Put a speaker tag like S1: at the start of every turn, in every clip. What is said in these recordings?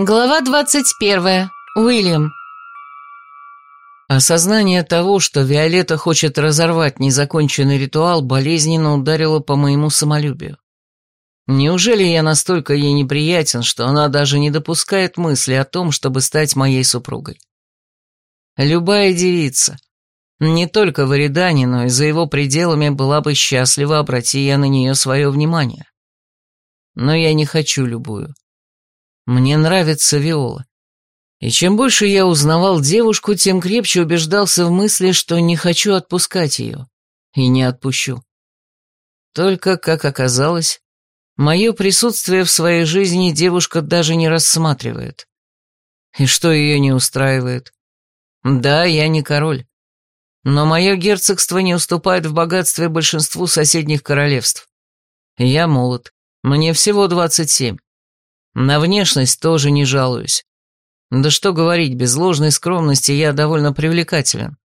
S1: Глава 21. Уильям.
S2: Осознание того, что Виолетта хочет разорвать незаконченный ритуал, болезненно ударило по моему самолюбию. Неужели я настолько ей неприятен, что она даже не допускает мысли о том, чтобы стать моей супругой? Любая девица, не только в Эридане, но и за его пределами была бы счастлива, обрати я на нее свое внимание. Но я не хочу любую. Мне нравится Виола. И чем больше я узнавал девушку, тем крепче убеждался в мысли, что не хочу отпускать ее. И не отпущу. Только, как оказалось, мое присутствие в своей жизни девушка даже не рассматривает. И что ее не устраивает? Да, я не король. Но мое герцогство не уступает в богатстве большинству соседних королевств. Я молод, мне всего двадцать семь. На внешность тоже не жалуюсь. Да что говорить, без ложной скромности я довольно привлекателен.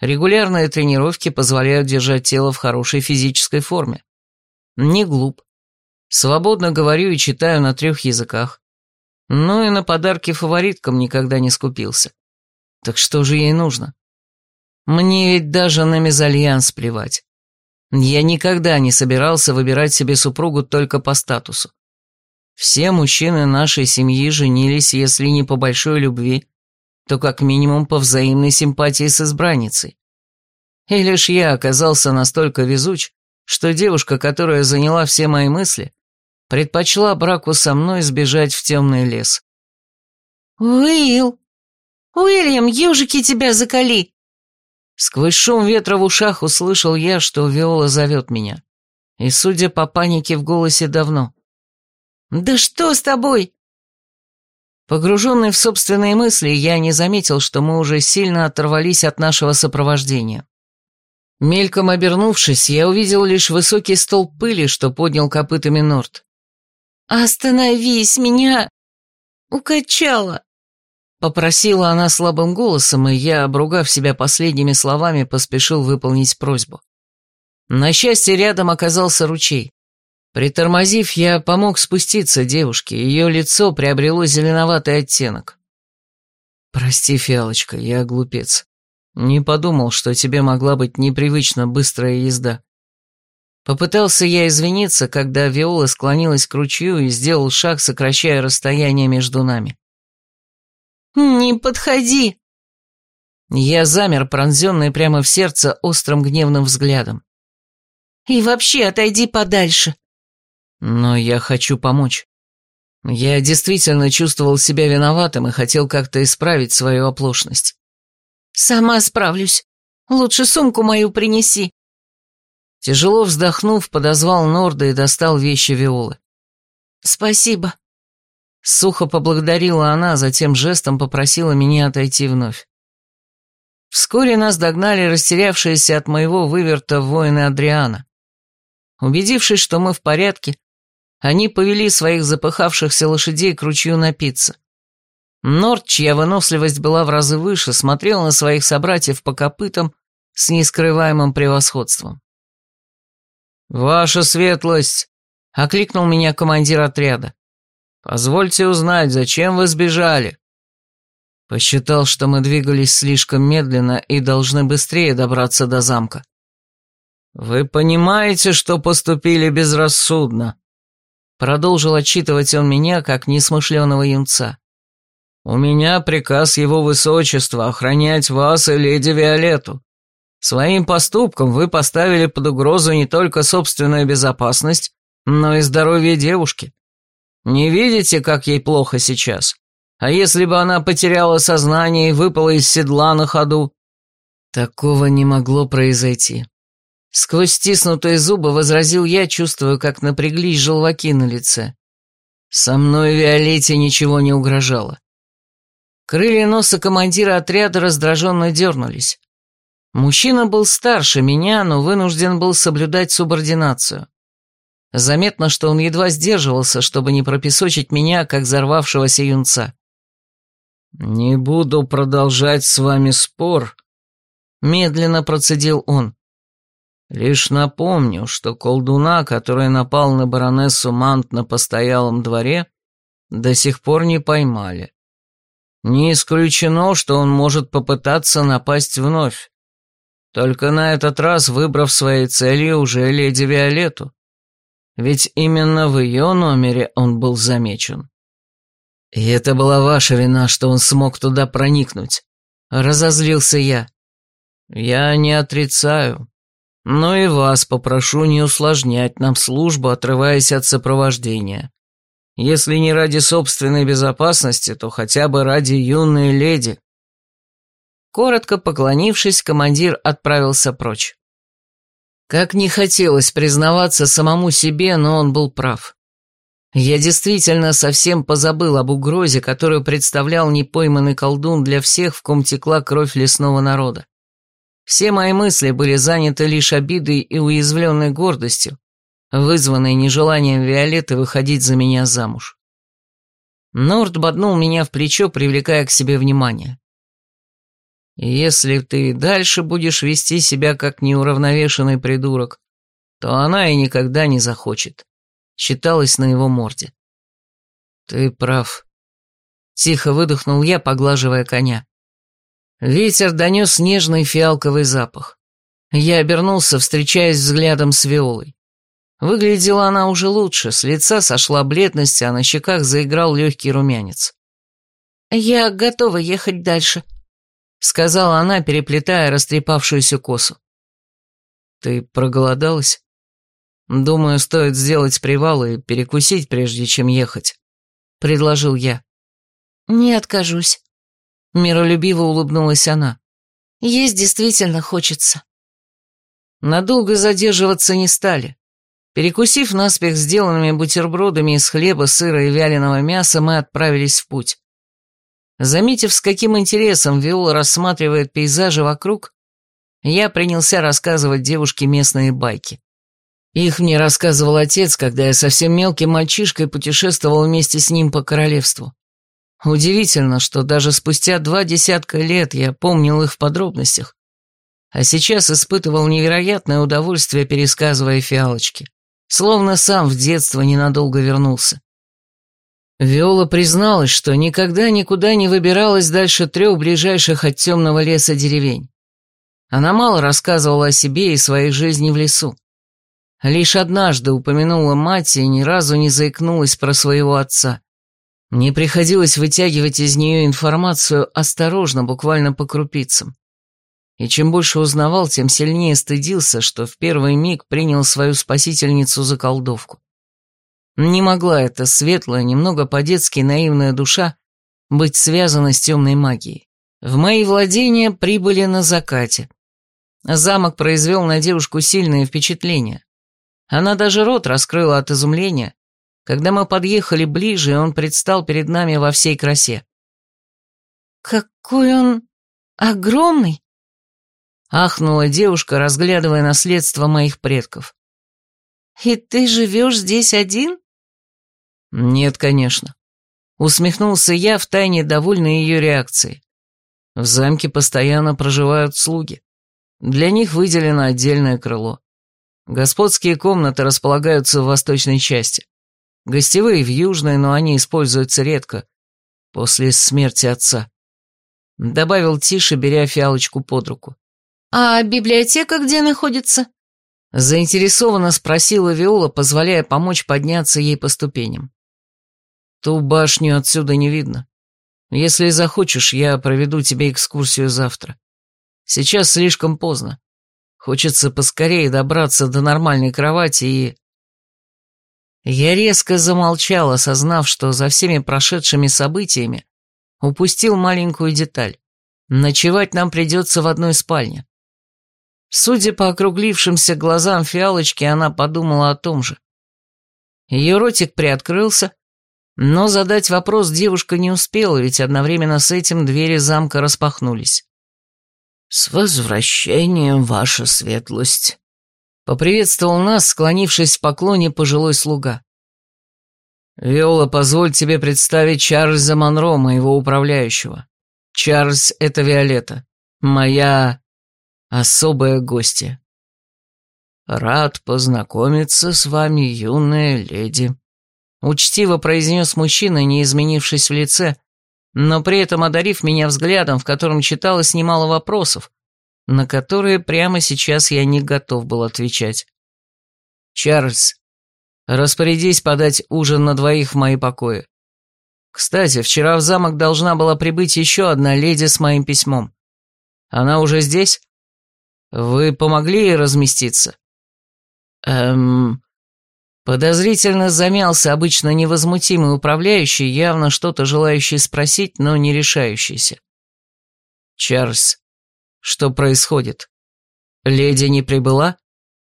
S2: Регулярные тренировки позволяют держать тело в хорошей физической форме. Не глуп. Свободно говорю и читаю на трех языках. Ну и на подарки фавориткам никогда не скупился. Так что же ей нужно? Мне ведь даже на мезальянс плевать. Я никогда не собирался выбирать себе супругу только по статусу. Все мужчины нашей семьи женились, если не по большой любви, то как минимум по взаимной симпатии с избранницей. И лишь я оказался настолько везуч, что девушка, которая заняла все мои мысли, предпочла браку со мной сбежать в темный лес.
S1: «Уилл! Уильям, ежики тебя закали!»
S2: Сквозь шум ветра в ушах услышал я, что Виола зовет меня. И, судя по панике в голосе, давно.
S1: «Да что с тобой?»
S2: Погруженный в собственные мысли, я не заметил, что мы уже сильно оторвались от нашего сопровождения. Мельком обернувшись, я увидел лишь высокий стол пыли, что поднял копытами Норт.
S1: «Остановись, меня укачало!»
S2: Попросила она слабым голосом, и я, обругав себя последними словами, поспешил выполнить просьбу. На счастье, рядом оказался ручей. Притормозив, я помог спуститься девушке, ее лицо приобрело зеленоватый оттенок. «Прости, Фиалочка, я глупец. Не подумал, что тебе могла быть непривычно быстрая езда». Попытался я извиниться, когда Виола склонилась к ручью и сделал шаг, сокращая расстояние между нами.
S1: «Не подходи!»
S2: Я замер, пронзенный прямо в сердце острым гневным взглядом.
S1: «И вообще отойди подальше!»
S2: Но я хочу помочь. Я действительно чувствовал себя виноватым и хотел как-то исправить свою оплошность.
S1: «Сама справлюсь. Лучше сумку мою принеси».
S2: Тяжело вздохнув, подозвал Норда и достал вещи Виолы.
S1: «Спасибо».
S2: Сухо поблагодарила она, затем жестом попросила меня отойти вновь. Вскоре нас догнали растерявшиеся от моего выверта воины Адриана. Убедившись, что мы в порядке, они повели своих запыхавшихся лошадей к ручью напиться. Норд, чья выносливость была в разы выше, смотрел на своих собратьев по копытам с нескрываемым превосходством. «Ваша светлость!» — окликнул меня командир отряда. «Позвольте узнать, зачем вы сбежали?» Посчитал, что мы двигались слишком медленно и должны быстрее добраться до замка. «Вы понимаете, что поступили безрассудно?» Продолжил отчитывать он меня, как несмышленого юнца. «У меня приказ его высочества охранять вас и леди Виолетту. Своим поступком вы поставили под угрозу не только собственную безопасность, но и здоровье девушки. Не видите, как ей плохо сейчас? А если бы она потеряла сознание и выпала из седла на ходу?» Такого не могло произойти. Сквозь стиснутые зубы возразил я, чувствуя, как напряглись желваки на лице. Со мной Виолетте ничего не угрожало. Крылья носа командира отряда раздраженно дернулись. Мужчина был старше меня, но вынужден был соблюдать субординацию. Заметно, что он едва сдерживался, чтобы не пропесочить меня, как взорвавшегося юнца. «Не буду продолжать с вами спор», — медленно процедил он. Лишь напомню, что колдуна, который напал на баронессу Мант на постоялом дворе, До сих пор не поймали. Не исключено, что он может попытаться напасть вновь. Только на этот раз выбрав своей целью уже леди Виолетту. Ведь именно в ее номере он был замечен. И это была ваша вина, что он смог туда проникнуть. Разозлился я. Я не отрицаю. Но и вас попрошу не усложнять нам службу, отрываясь от сопровождения. Если не ради собственной безопасности, то хотя бы ради юной леди. Коротко поклонившись, командир отправился прочь. Как не хотелось признаваться самому себе, но он был прав. Я действительно совсем позабыл об угрозе, которую представлял непойманный колдун для всех, в ком текла кровь лесного народа. Все мои мысли были заняты лишь обидой и уязвленной гордостью, вызванной нежеланием Виолетты выходить за меня замуж. Норд боднул меня в плечо, привлекая к себе внимание. «Если ты дальше будешь вести себя как неуравновешенный придурок, то она и никогда не захочет», — читалось на его морде. «Ты прав», — тихо выдохнул я, поглаживая коня. Ветер донес нежный фиалковый запах. Я обернулся, встречаясь взглядом с Виолой. Выглядела она уже лучше, с лица сошла бледность, а на щеках заиграл легкий румянец.
S1: «Я готова ехать дальше», — сказала она, переплетая растрепавшуюся косу.
S2: «Ты проголодалась? Думаю, стоит сделать привал и перекусить, прежде чем ехать», — предложил я.
S1: «Не откажусь», Миролюбиво улыбнулась она. Есть действительно хочется.
S2: Надолго задерживаться не стали. Перекусив наспех сделанными бутербродами из хлеба, сыра и вяленого мяса, мы отправились в путь. Заметив, с каким интересом Виола рассматривает пейзажи вокруг, я принялся рассказывать девушке местные байки. Их мне рассказывал отец, когда я совсем мелким мальчишкой путешествовал вместе с ним по королевству. Удивительно, что даже спустя два десятка лет я помнил их в подробностях, а сейчас испытывал невероятное удовольствие, пересказывая фиалочки, словно сам в детство ненадолго вернулся. Виола призналась, что никогда никуда не выбиралась дальше трех ближайших от темного леса деревень. Она мало рассказывала о себе и своей жизни в лесу. Лишь однажды упомянула мать и ни разу не заикнулась про своего отца. Мне приходилось вытягивать из нее информацию осторожно, буквально по крупицам. И чем больше узнавал, тем сильнее стыдился, что в первый миг принял свою спасительницу за колдовку. Не могла эта светлая, немного по-детски наивная душа быть связана с темной магией. В мои владения прибыли на закате. Замок произвел на девушку сильное впечатление. Она даже рот раскрыла от изумления, когда мы подъехали ближе, он предстал перед нами во всей красе.
S1: «Какой он огромный!»
S2: Ахнула девушка, разглядывая наследство моих предков.
S1: «И ты живешь здесь один?»
S2: «Нет, конечно». Усмехнулся я, втайне довольный ее реакцией. В замке постоянно проживают слуги. Для них выделено отдельное крыло. Господские комнаты располагаются в восточной части. Гостевые в Южной, но они используются редко. После смерти отца. Добавил тише, беря фиалочку под руку.
S1: «А библиотека где находится?»
S2: Заинтересованно спросила Виола, позволяя помочь подняться ей по ступеням. «Ту башню отсюда не видно. Если захочешь, я проведу тебе экскурсию завтра. Сейчас слишком поздно. Хочется поскорее добраться до нормальной кровати и...» Я резко замолчал, осознав, что за всеми прошедшими событиями упустил маленькую деталь. Ночевать нам придется в одной спальне. Судя по округлившимся глазам фиалочки, она подумала о том же. Ее ротик приоткрылся, но задать вопрос девушка не успела, ведь одновременно с этим двери замка распахнулись. «С возвращением, ваша светлость!» Поприветствовал нас, склонившись в поклоне пожилой слуга. «Виола, позволь тебе представить Чарльза Монро, моего управляющего. Чарльз — это Виолетта, моя особая гостья. Рад познакомиться с вами, юная леди». Учтиво произнес мужчина, не изменившись в лице, но при этом одарив меня взглядом, в котором читалось немало вопросов, на которые прямо сейчас я не готов был отвечать. «Чарльз, распорядись подать ужин на двоих в мои покои. Кстати, вчера в замок должна была прибыть еще одна леди с моим письмом. Она уже здесь? Вы помогли ей разместиться?» «Эм...» Подозрительно замялся обычно невозмутимый управляющий, явно что-то желающий спросить, но не решающийся. «Чарльз, что происходит? Леди не прибыла?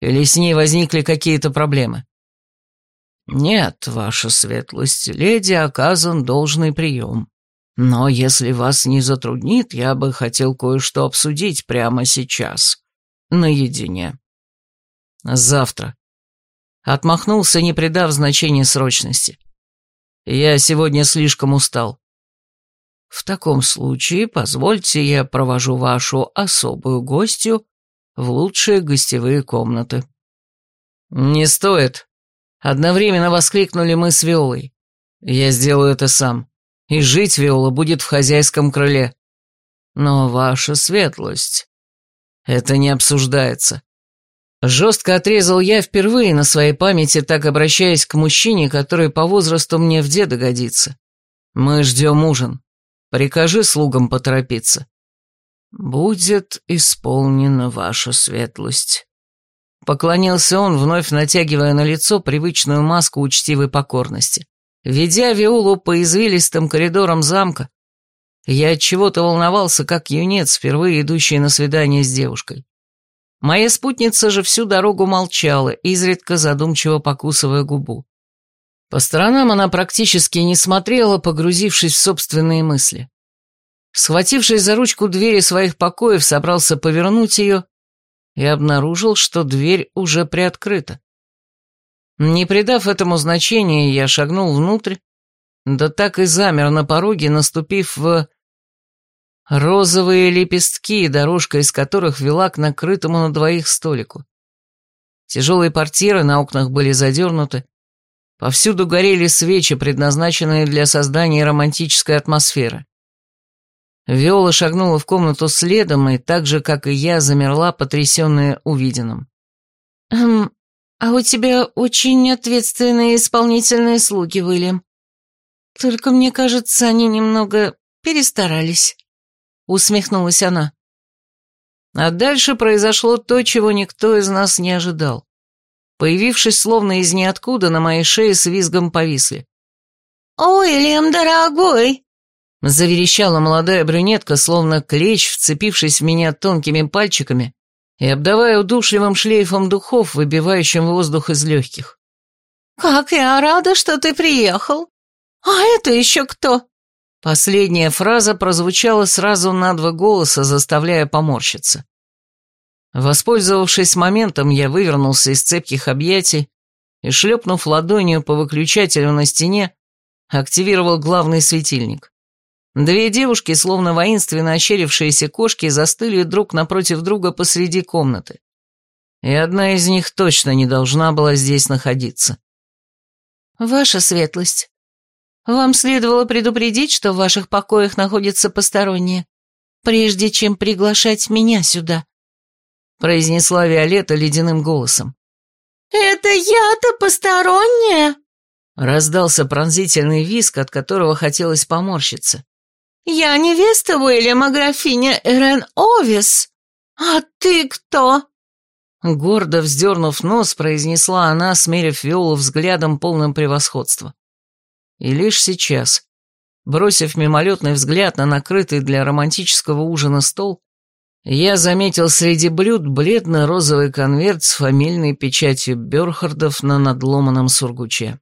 S2: Или с ней возникли какие-то проблемы?» «Нет, ваша светлость, леди оказан должный прием. Но если вас не затруднит, я бы хотел кое-что обсудить прямо сейчас, наедине». «Завтра», Отмахнулся, не придав значения срочности. Я сегодня слишком устал. В таком случае позвольте я провожу вашу особую гостью в лучшие гостевые комнаты. Не стоит. Одновременно воскликнули мы с Виолой. Я сделаю это сам. И жить Виола будет в хозяйском крыле. Но ваша светлость... Это не обсуждается. Жестко отрезал я впервые на своей памяти, так обращаясь к мужчине, который по возрасту мне в деда годится. Мы ждем ужин. Прикажи слугам поторопиться. Будет исполнена ваша светлость. Поклонился он, вновь натягивая на лицо привычную маску учтивой покорности. Ведя Виолу по извилистым коридорам замка, я от чего-то волновался, как юнец, впервые идущий на свидание с девушкой. Моя спутница же всю дорогу молчала, изредка задумчиво покусывая губу. По сторонам она практически не смотрела, погрузившись в собственные мысли. Схватившись за ручку двери своих покоев, собрался повернуть ее и обнаружил, что дверь уже приоткрыта. Не придав этому значения, я шагнул внутрь, да так и замер на пороге, наступив в Розовые лепестки, дорожка из которых вела к накрытому на двоих столику. Тяжелые портьеры на окнах были задернуты. Повсюду горели свечи, предназначенные для создания романтической атмосферы. Виола шагнула в комнату следом и, так же, как и я, замерла, потрясенная увиденным.
S1: «Эм, а у тебя очень ответственные исполнительные слуги, Уильям. Только мне кажется, они немного перестарались» усмехнулась она. А дальше произошло то, чего никто из нас не ожидал. Появившись словно из ниоткуда, на моей шее с визгом повисли.
S3: «Уильям, дорогой!»
S2: Заверещала молодая брюнетка, словно клещ, вцепившись в меня тонкими пальчиками и обдавая удушливым шлейфом духов, выбивающим воздух из легких.
S3: «Как я рада, что ты приехал! А это еще кто?»
S2: Последняя фраза прозвучала сразу на два голоса, заставляя поморщиться. Воспользовавшись моментом, я вывернулся из цепких объятий и, шлепнув ладонью по выключателю на стене, активировал главный светильник. Две девушки, словно воинственно ощерившиеся кошки, застыли друг напротив друга посреди комнаты. И одна из них точно не должна была здесь находиться.
S1: «Ваша светлость», вам следовало предупредить, что в ваших покоях находятся посторонние, прежде чем приглашать меня сюда», — произнесла Виолетта ледяным голосом.
S3: «Это я-то посторонняя?»
S2: Раздался пронзительный виск, от которого хотелось поморщиться.
S3: «Я невеста Уильяма, графиня Эрен Овис. А ты кто?»
S2: Гордо вздернув нос, произнесла она, смерив Виолу взглядом полным превосходства. И лишь сейчас, бросив мимолетный взгляд на накрытый для романтического ужина стол, я заметил среди блюд бледно-розовый конверт с фамильной печатью Бёрхардов на надломанном сургуче.